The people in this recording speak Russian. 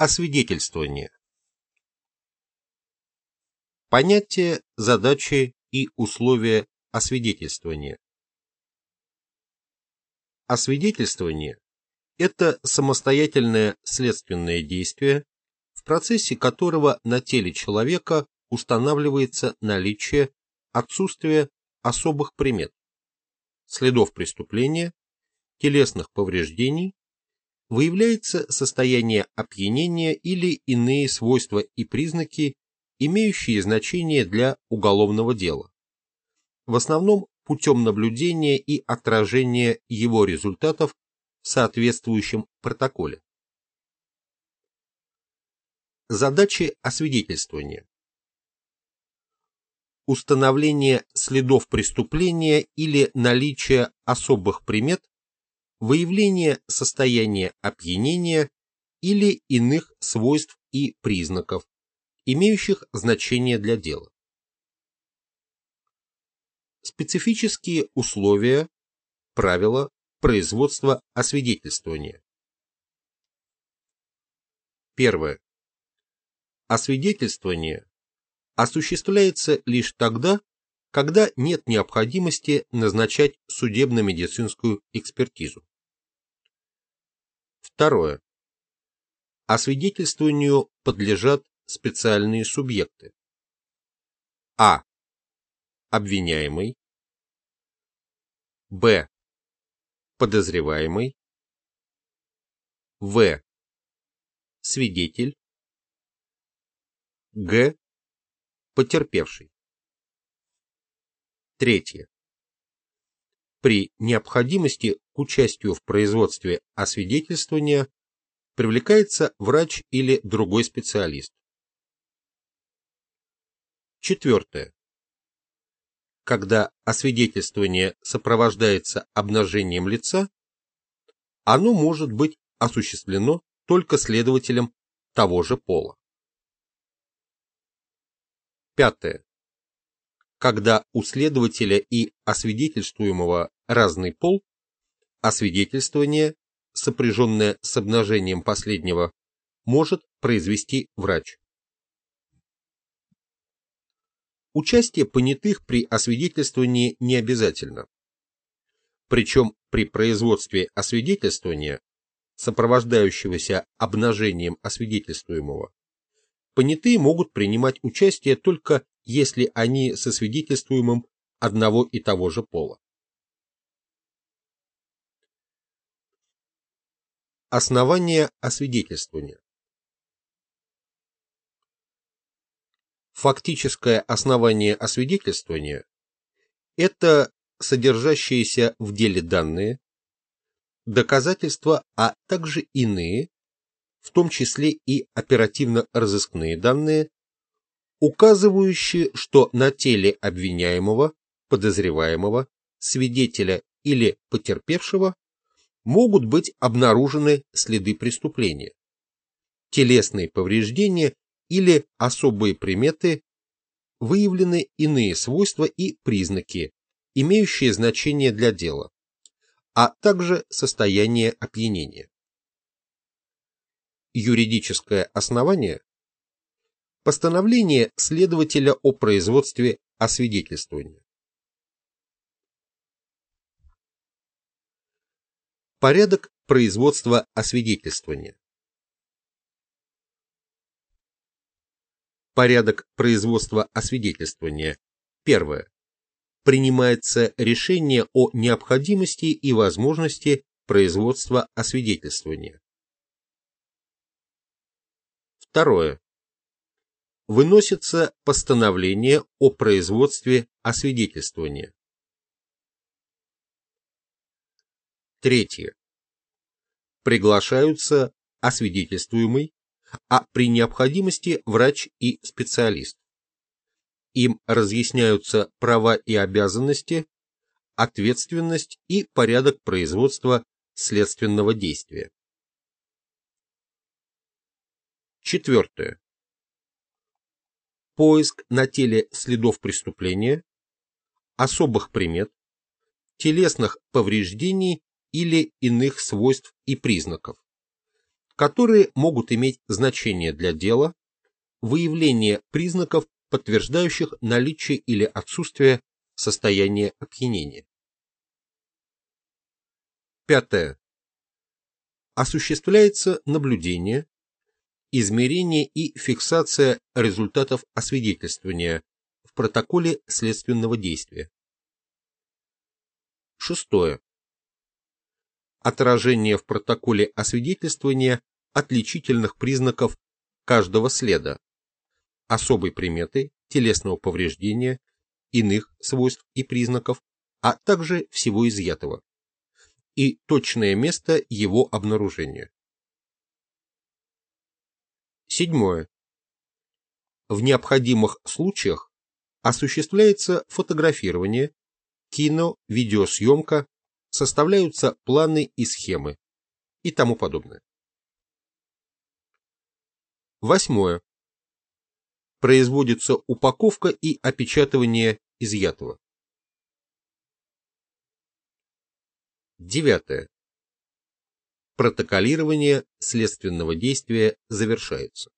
Освидетельствование. Понятие, задачи и условия освидетельствования. Освидетельствование – это самостоятельное следственное действие, в процессе которого на теле человека устанавливается наличие, отсутствие особых примет, следов преступления, телесных повреждений, выявляется состояние опьянения или иные свойства и признаки, имеющие значение для уголовного дела. В основном путем наблюдения и отражения его результатов в соответствующем протоколе. Задачи освидетельствования. Установление следов преступления или наличие особых примет выявление состояния опьянения или иных свойств и признаков, имеющих значение для дела. Специфические условия, правила производства освидетельствования. Первое. Освидетельствование осуществляется лишь тогда, когда нет необходимости назначать судебно-медицинскую экспертизу. Второе. Освидетельствованию подлежат специальные субъекты. А. Обвиняемый. Б. Подозреваемый. В. Свидетель. Г. Потерпевший. Третье. При необходимости к участию в производстве освидетельствования привлекается врач или другой специалист. Четвертое. Когда освидетельствование сопровождается обнажением лица, оно может быть осуществлено только следователем того же пола. Пятое когда у следователя и освидетельствуемого разный пол, освидетельствование, сопряженное с обнажением последнего, может произвести врач. Участие понятых при освидетельствовании не обязательно. Причем при производстве освидетельствования, сопровождающегося обнажением освидетельствуемого, понятые могут принимать участие только если они со свидетельствуемым одного и того же пола. Основание освидетельствования. Фактическое основание освидетельствования – это содержащиеся в деле данные, доказательства, а также иные, в том числе и оперативно-розыскные данные, указывающие, что на теле обвиняемого, подозреваемого, свидетеля или потерпевшего могут быть обнаружены следы преступления, телесные повреждения или особые приметы, выявлены иные свойства и признаки, имеющие значение для дела, а также состояние опьянения. Юридическое основание Постановление следователя о производстве освидетельствования. Порядок производства освидетельствования. Порядок производства освидетельствования. Первое. Принимается решение о необходимости и возможности производства освидетельствования. Второе выносится постановление о производстве освидетельствования. Третье. Приглашаются освидетельствуемый, а при необходимости врач и специалист. Им разъясняются права и обязанности, ответственность и порядок производства следственного действия. Четвертое поиск на теле следов преступления, особых примет, телесных повреждений или иных свойств и признаков, которые могут иметь значение для дела, выявление признаков, подтверждающих наличие или отсутствие состояния опьянения. Пятое. Осуществляется наблюдение, измерение и фиксация результатов освидетельствования в протоколе следственного действия. Шестое. Отражение в протоколе освидетельствования отличительных признаков каждого следа, особой приметы, телесного повреждения, иных свойств и признаков, а также всего изъятого, и точное место его обнаружения. Седьмое. В необходимых случаях осуществляется фотографирование, кино, видеосъемка, составляются планы и схемы и тому подобное. Восьмое. Производится упаковка и опечатывание изъятого. Девятое. Протоколирование следственного действия завершается.